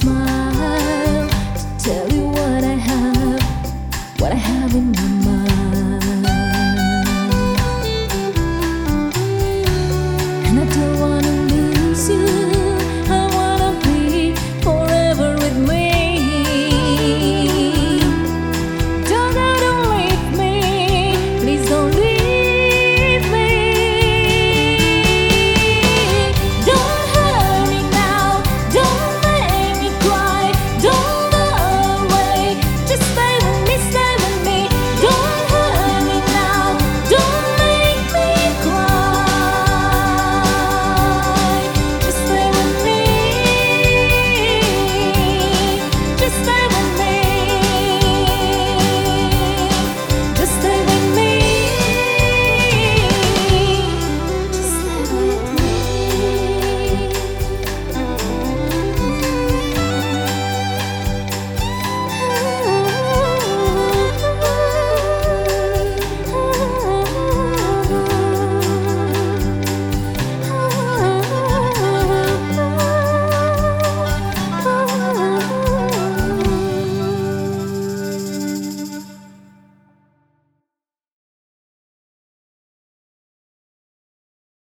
smile to tell you what I have, what I have in my mind. And I don't wanna lose you.